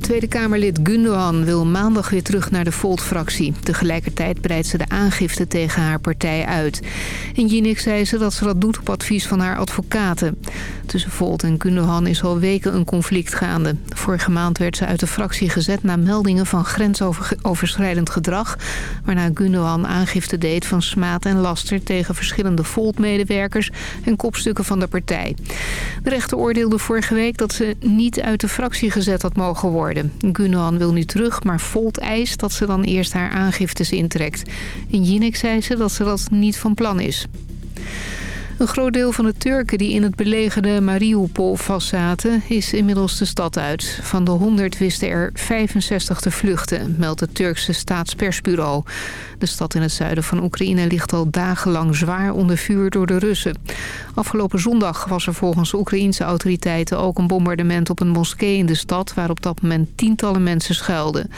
Tweede Kamerlid Gundogan wil maandag weer terug naar de Volt-fractie. Tegelijkertijd breidt ze de aangifte tegen haar partij uit. In Jinek zei ze dat ze dat doet op advies van haar advocaten. Tussen Volt en Gundogan is al weken een conflict gaande. Vorige maand werd ze uit de fractie gezet na meldingen van grensoverschrijdend gedrag... waarna Gundogan aangifte deed van smaad en laster tegen verschillende Volt-medewerkers... en kopstukken van de partij. De rechter oordeelde vorige week dat ze niet uit de fractie gezet had mogen worden. Gundogan wil nu terug, maar Volt eist dat ze dan eerst haar aangiftes intrekt. In Jinek zei ze dat ze dat niet van plan is. Een groot deel van de Turken die in het belegerde Mariupol vastzaten... is inmiddels de stad uit. Van de 100 wisten er 65 te vluchten, meldt het Turkse staatspersbureau. De stad in het zuiden van Oekraïne ligt al dagenlang zwaar onder vuur door de Russen. Afgelopen zondag was er volgens de Oekraïense autoriteiten ook een bombardement op een moskee in de stad... waar op dat moment tientallen mensen schuilden.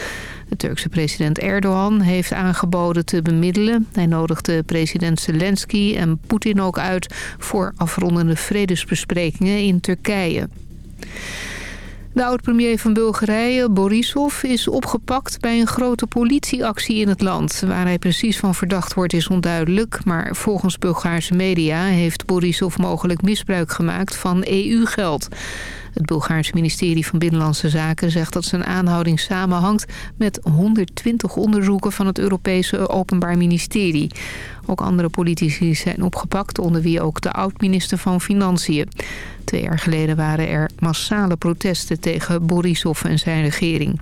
De Turkse president Erdogan heeft aangeboden te bemiddelen. Hij nodigde president Zelensky en Poetin ook uit voor afrondende vredesbesprekingen in Turkije. De oud-premier van Bulgarije, Borisov, is opgepakt bij een grote politieactie in het land. Waar hij precies van verdacht wordt is onduidelijk. Maar volgens Bulgaarse media heeft Borisov mogelijk misbruik gemaakt van EU-geld. Het Bulgaarse ministerie van Binnenlandse Zaken zegt dat zijn aanhouding samenhangt met 120 onderzoeken van het Europese Openbaar Ministerie. Ook andere politici zijn opgepakt, onder wie ook de oud-minister van Financiën. Twee jaar geleden waren er massale protesten tegen Borisov en zijn regering.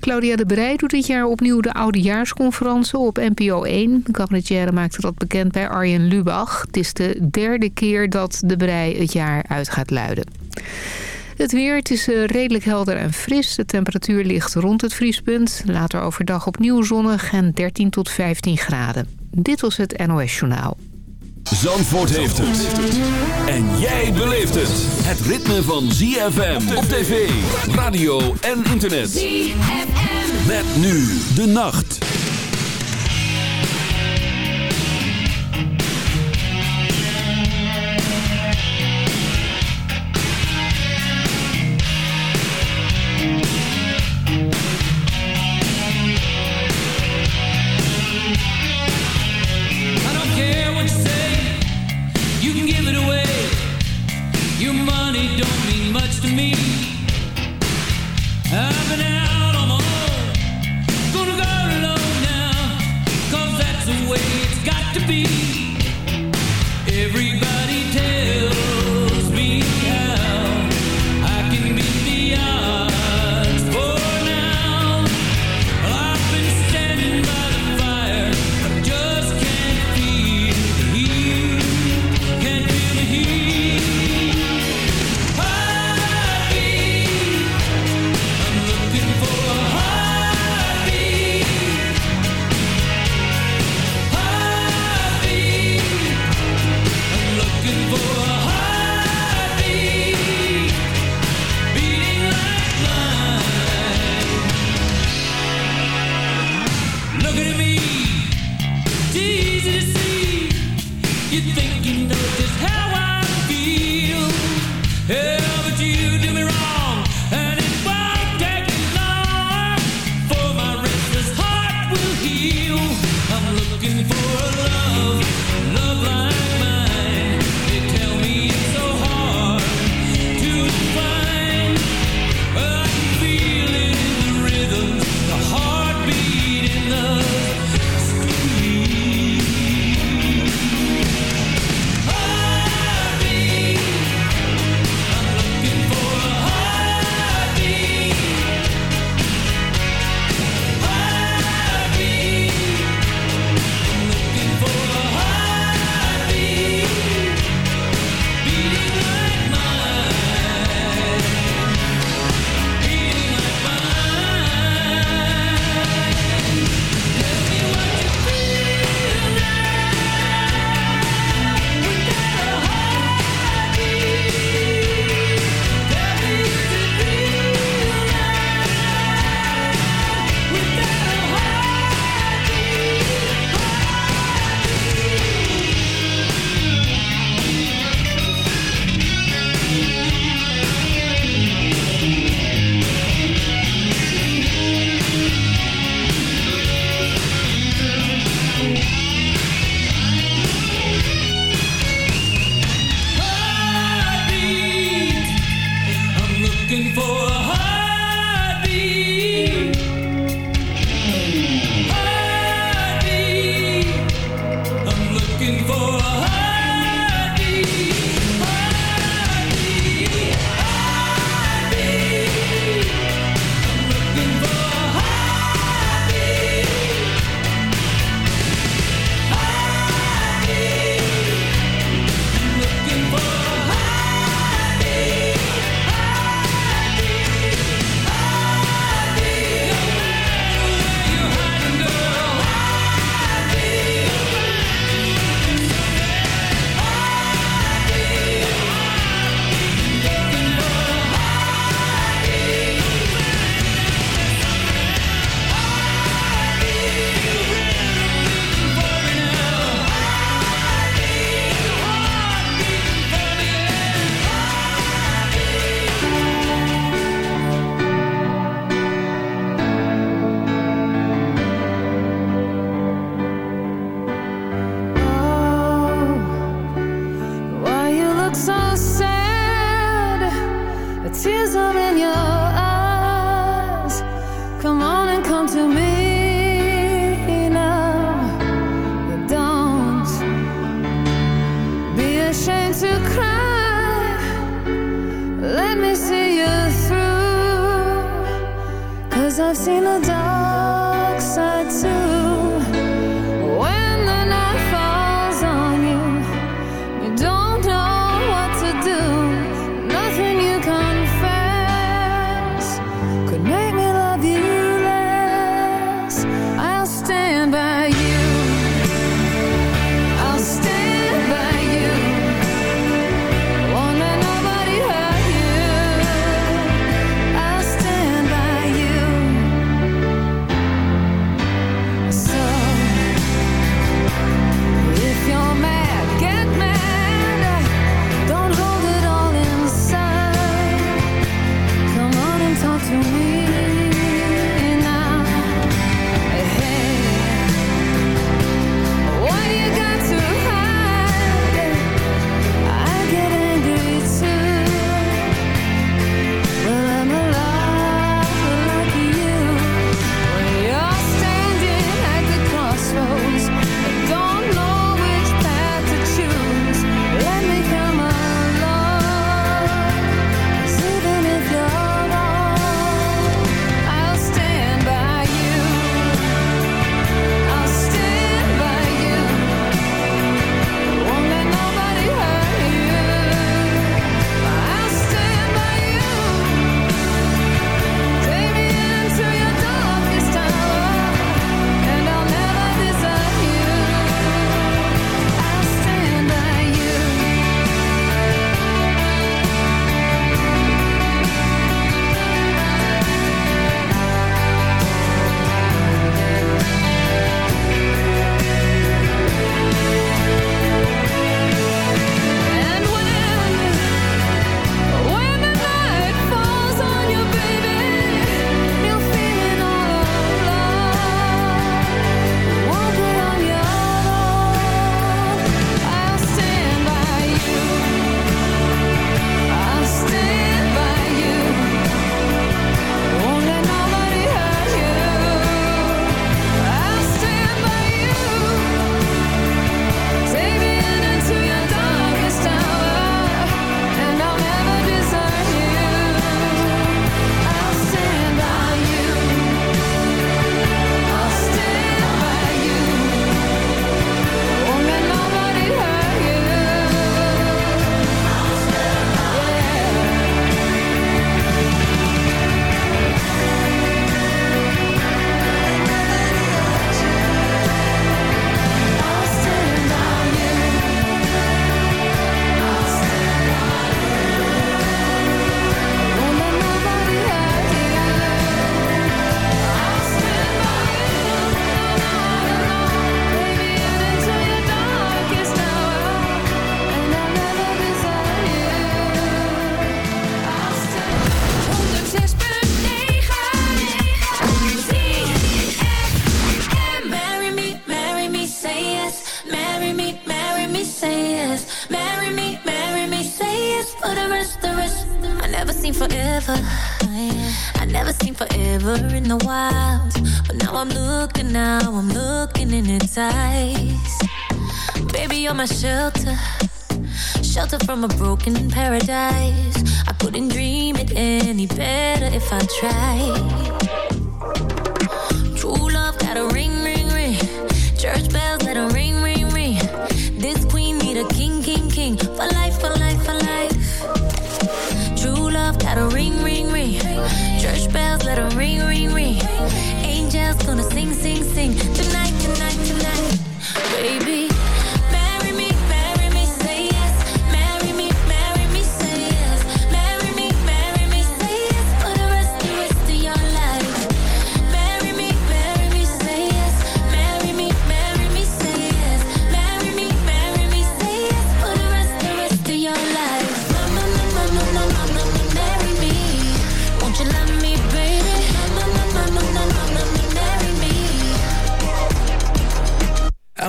Claudia de Brij doet dit jaar opnieuw de oudejaarsconferentie op NPO 1. De cabaretière maakte dat bekend bij Arjen Lubach. Het is de derde keer dat de Brij het jaar uit gaat luiden. Het weer, het is eh, redelijk helder en fris. De temperatuur ligt rond het vriespunt. Later overdag opnieuw zonnig en 13 tot 15 graden. Dit was het NOS Journaal. Zandvoort heeft het. En jij beleeft het. Het ritme van ZFM op tv, radio en internet. ZFM. Met nu de nacht.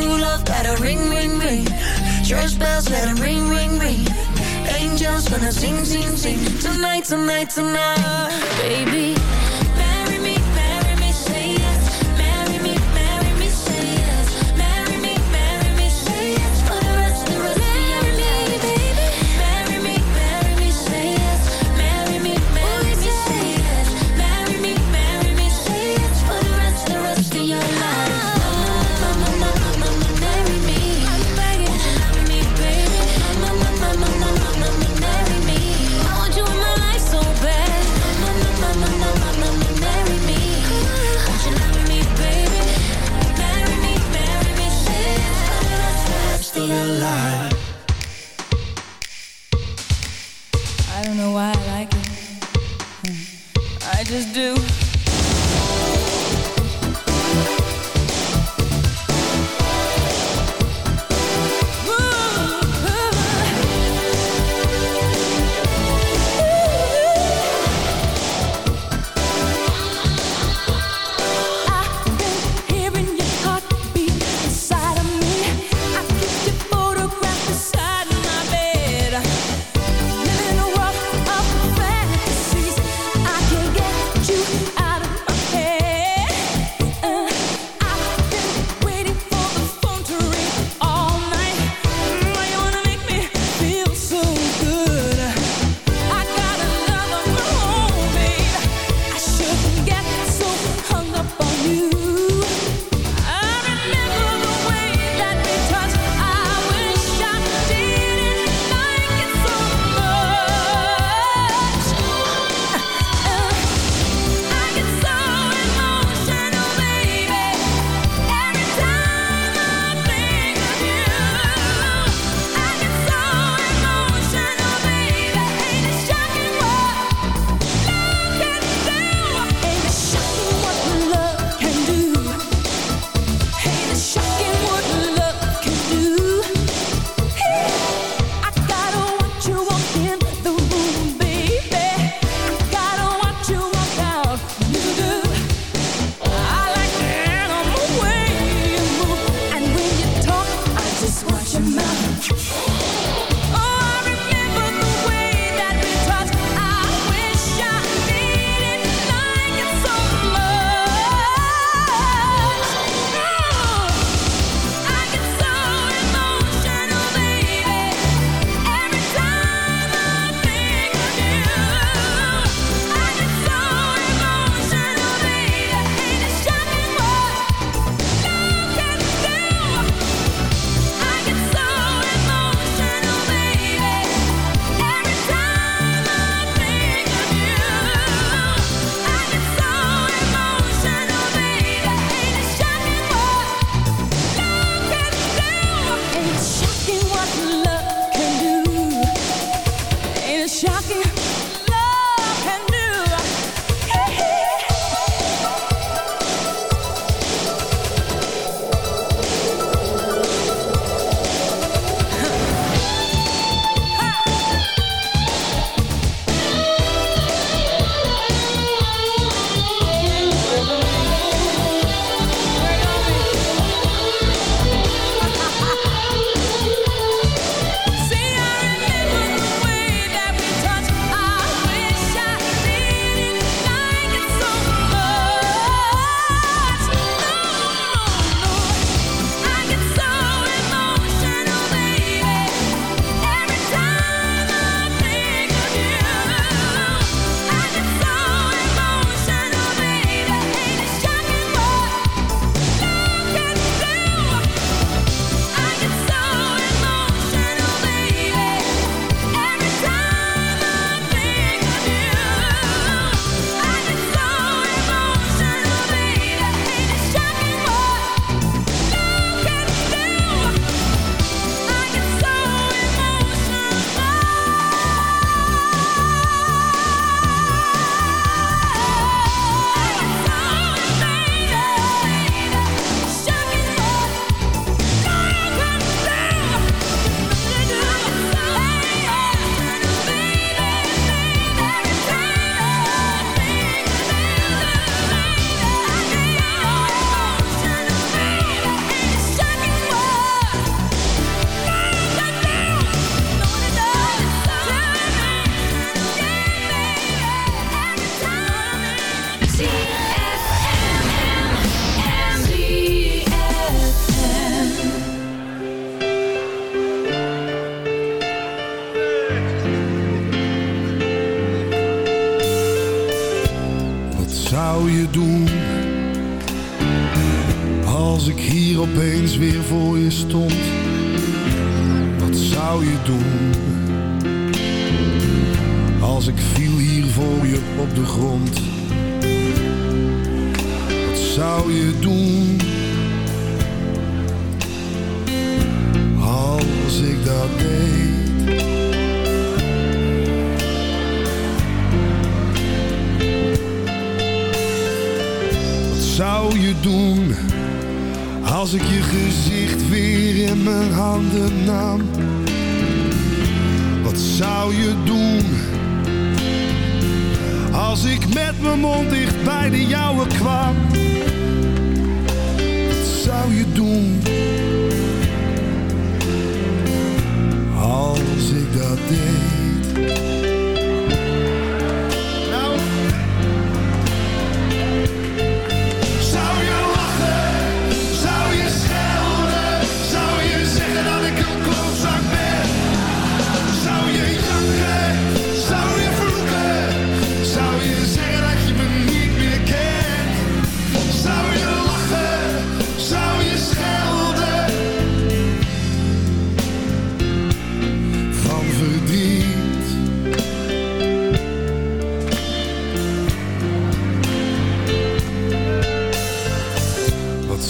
True love, gotta ring, ring, ring. Church bells, let it ring, ring, ring. Angels gonna sing, sing, sing. Tonight, tonight, tonight. Baby.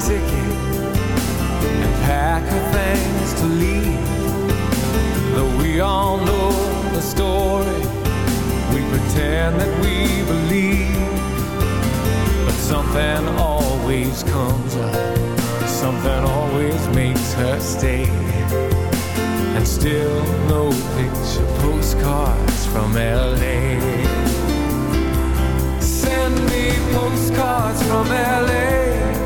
ticket and pack her things to leave. Though we all know the story, we pretend that we believe. But something always comes up, something always makes her stay. And still no picture postcards from LA. Send me postcards from LA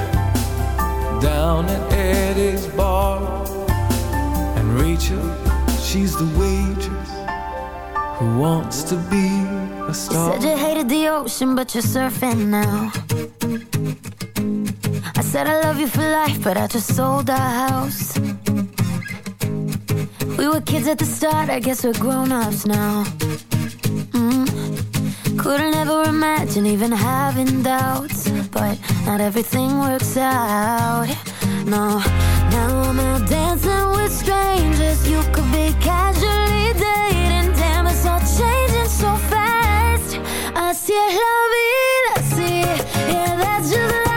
down at Eddie's bar. And Rachel, she's the waitress who wants to be a star. You Said you hated the ocean, but you're surfing now. I said I love you for life, but I just sold our house. We were kids at the start, I guess we're grown ups now. Mm. Couldn't ever imagine even having doubts, but not everything works out. No, now I'm out dancing with strangers. You could be casually dating, damn, it's all changing so fast. Así es la vida, sí, yeah, that's just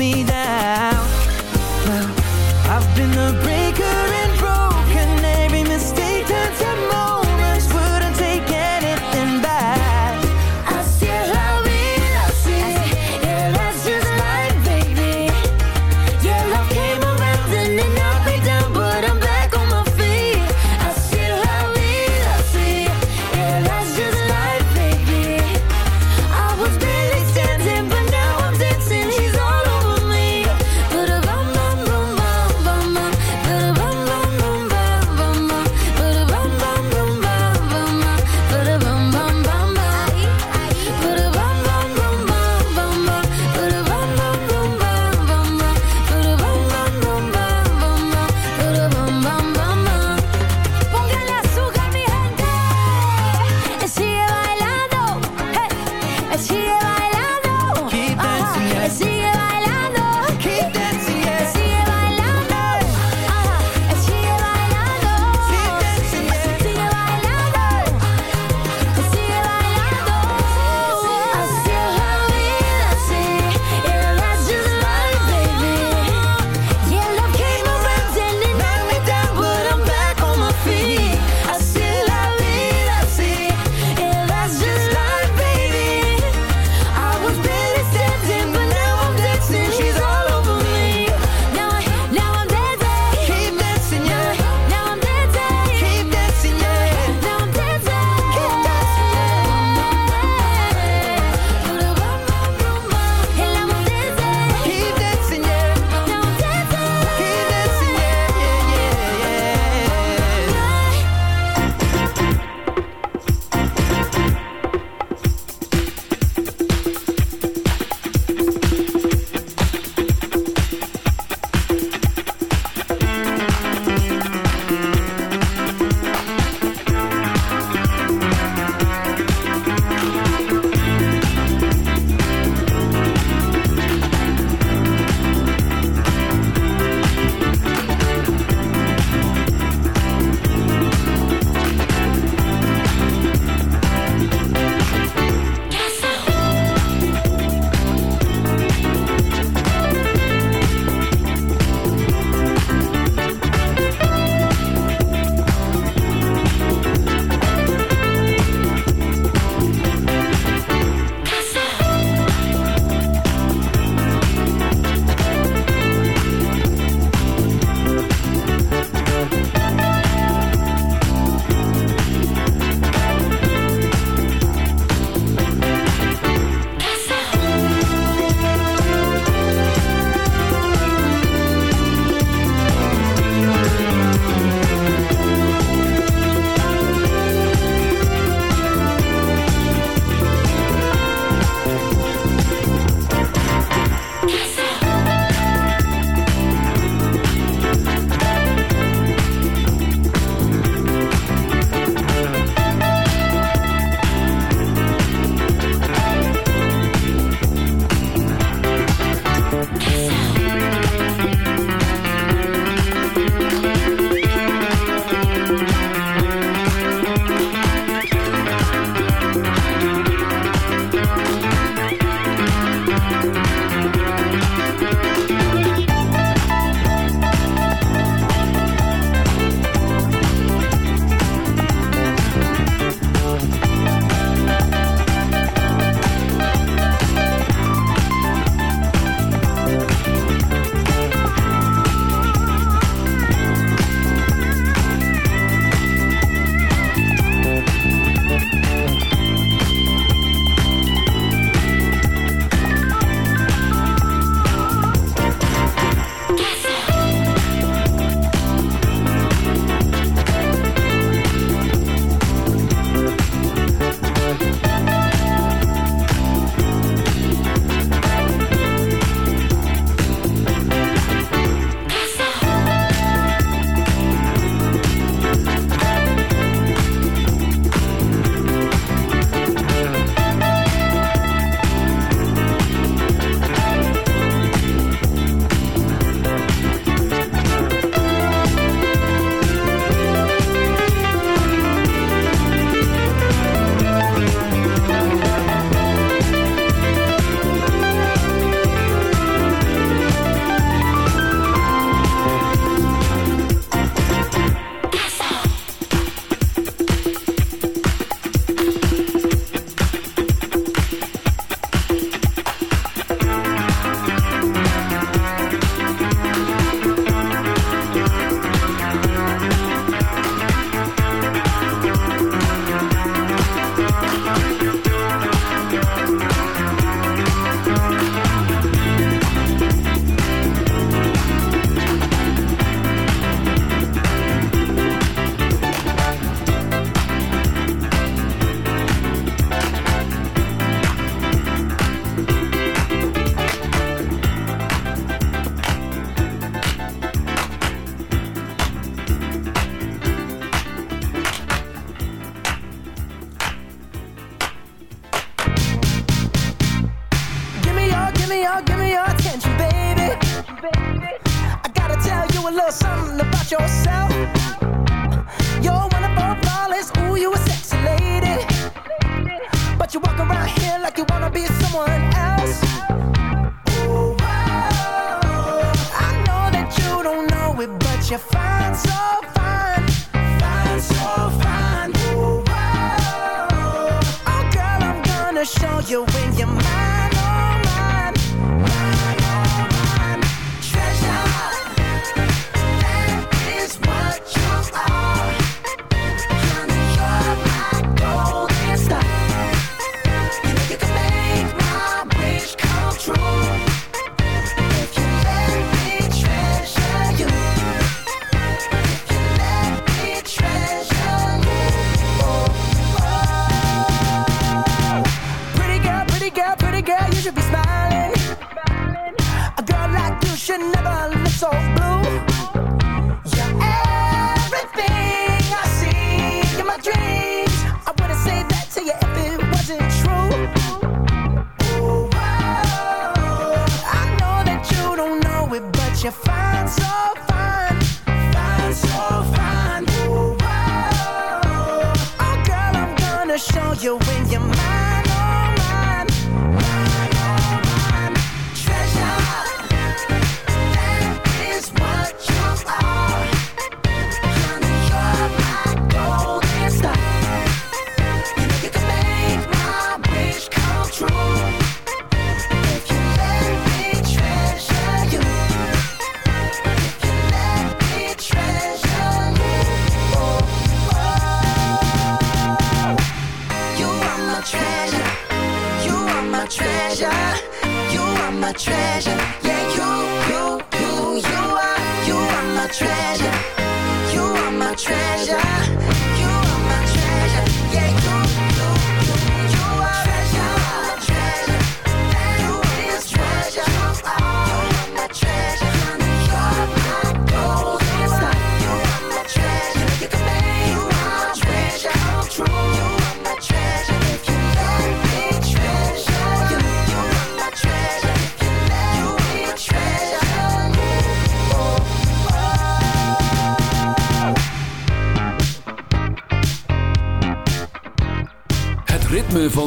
me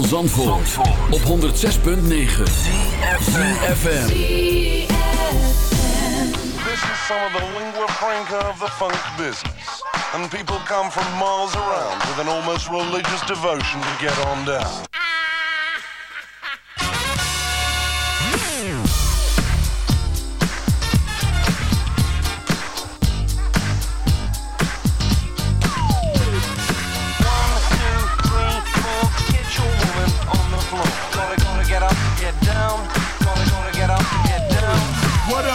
Zandvoort, Zandvoort. op 106.9 CFFM This is some of the lingua franca of the funk business. And people come from miles around With an almost religious devotion to get on down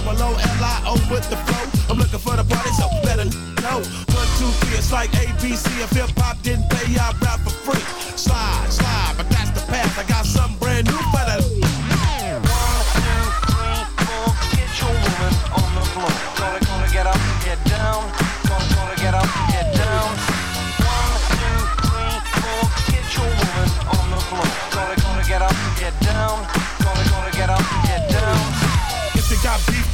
Double O L I O with the flow. I'm looking for the party, so better know. One, two, three, it's like ABC. If hip hop didn't pay, I rap for free. Slide, slide, but that's the path. I got something brand new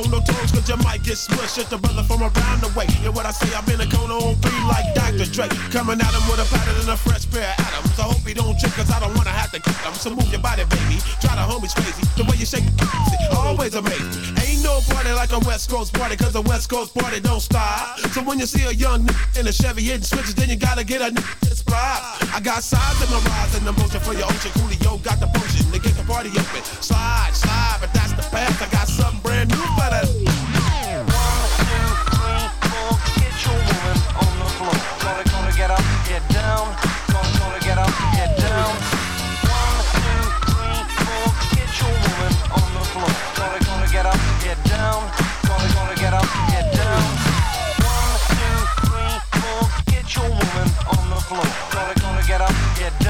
Hold no toes, cause you might get smushed. Just a brother from around the way. And what I say, I'm in a cone on three like Dr. Dre. Coming at him with a pattern and a fresh pair of atoms. I hope he don't trip, cause I don't wanna have to kick him. So move your body, baby. Try the homies crazy. The way you shake it, always amazing. Party like a West Coast party, cause a West Coast party don't stop. So when you see a young in a Chevy hitting switches, then you gotta get a inspired. I got sides in my rise and emotion for your ocean. Coolio got the potion to get the party open. Slide, slide, but that's the past. I got something brand new for that.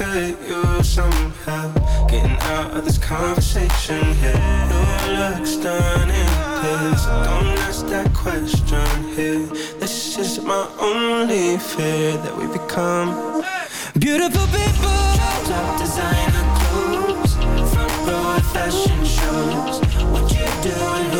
could use some help getting out of this conversation here. You look stunning, please. Don't ask that question here. This is my only fear that we become Beautiful people Top designer clothes Front row fashion shows What you do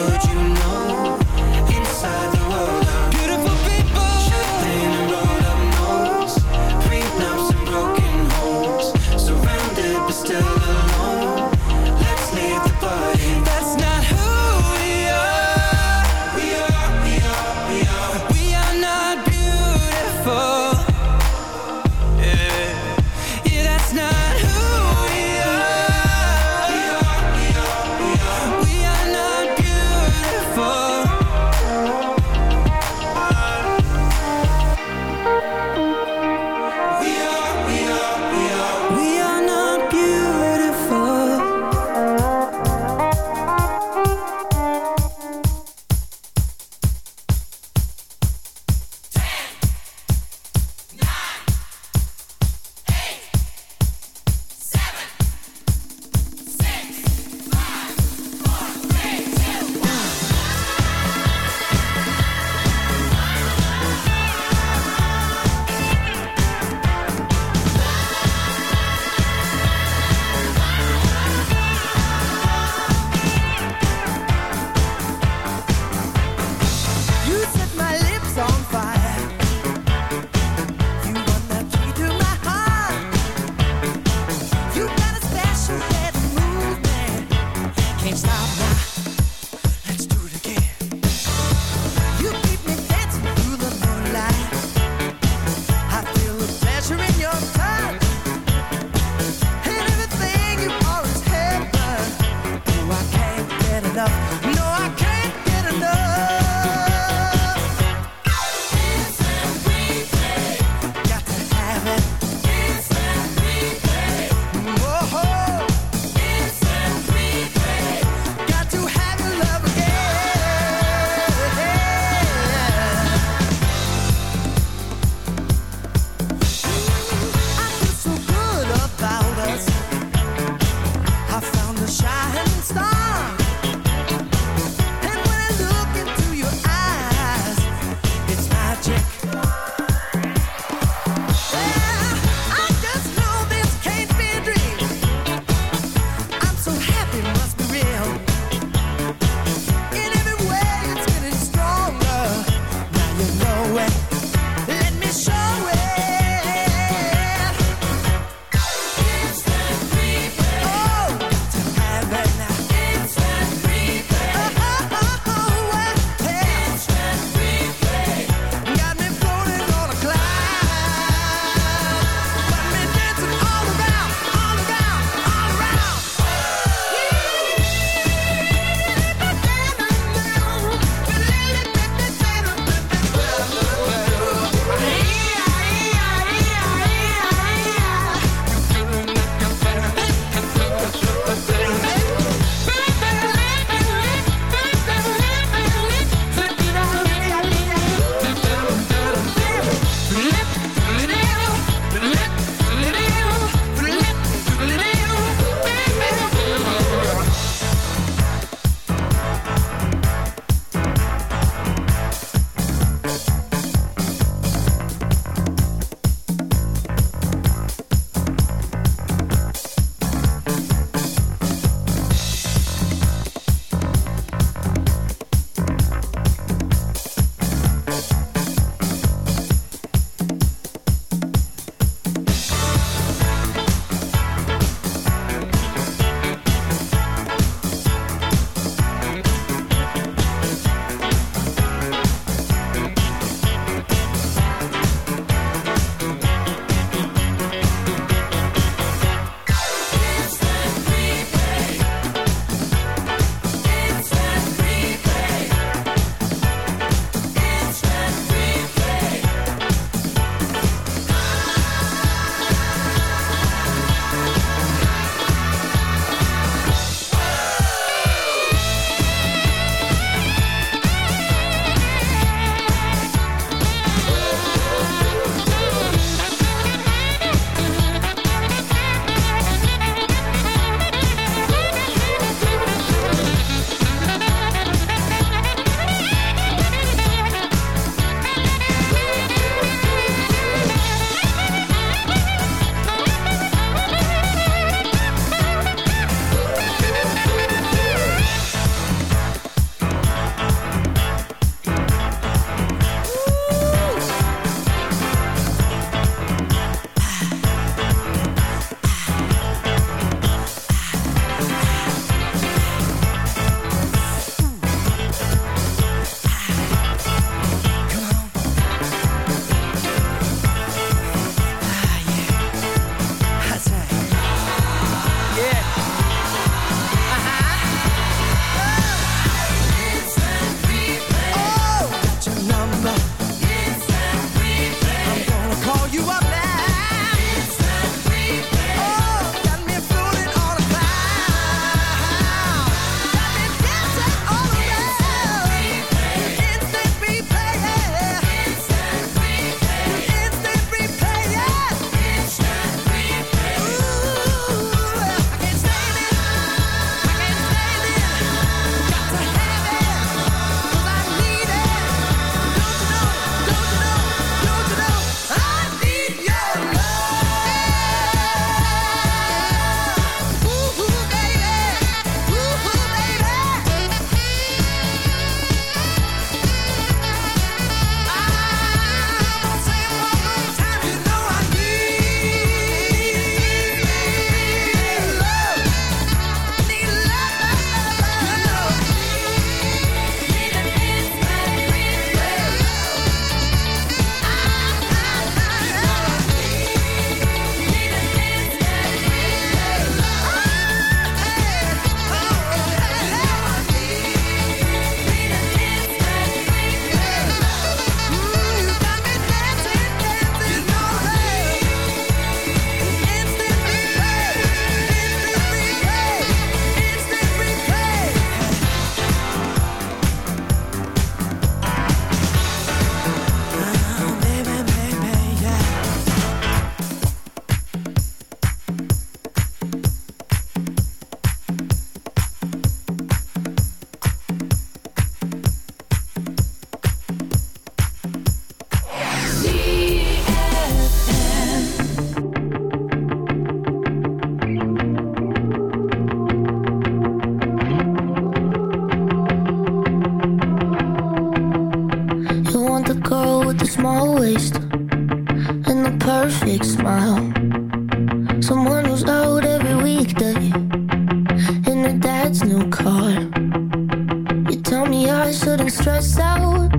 stressed out.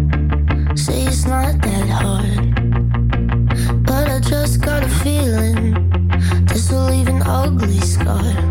Say it's not that hard. But I just got a feeling this will leave an ugly scar.